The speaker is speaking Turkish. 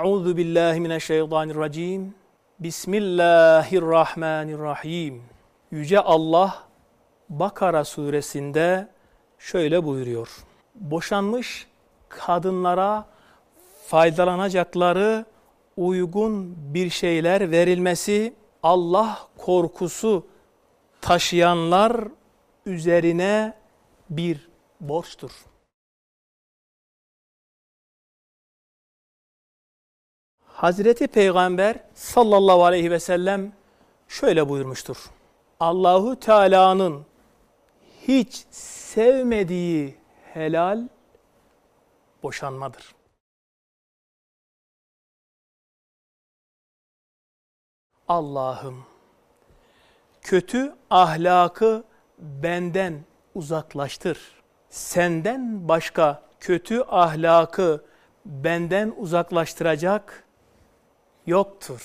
Euzu billahi mineşşeytanirracim. Bismillahirrahmanirrahim. Yüce Allah Bakara suresinde şöyle buyuruyor. Boşanmış kadınlara faydalanacakları uygun bir şeyler verilmesi Allah korkusu taşıyanlar üzerine bir borçtur. Hazreti Peygamber sallallahu aleyhi ve sellem şöyle buyurmuştur. Allahu Teala'nın hiç sevmediği helal boşanmadır. Allah'ım kötü ahlakı benden uzaklaştır. Senden başka kötü ahlakı benden uzaklaştıracak yoktur.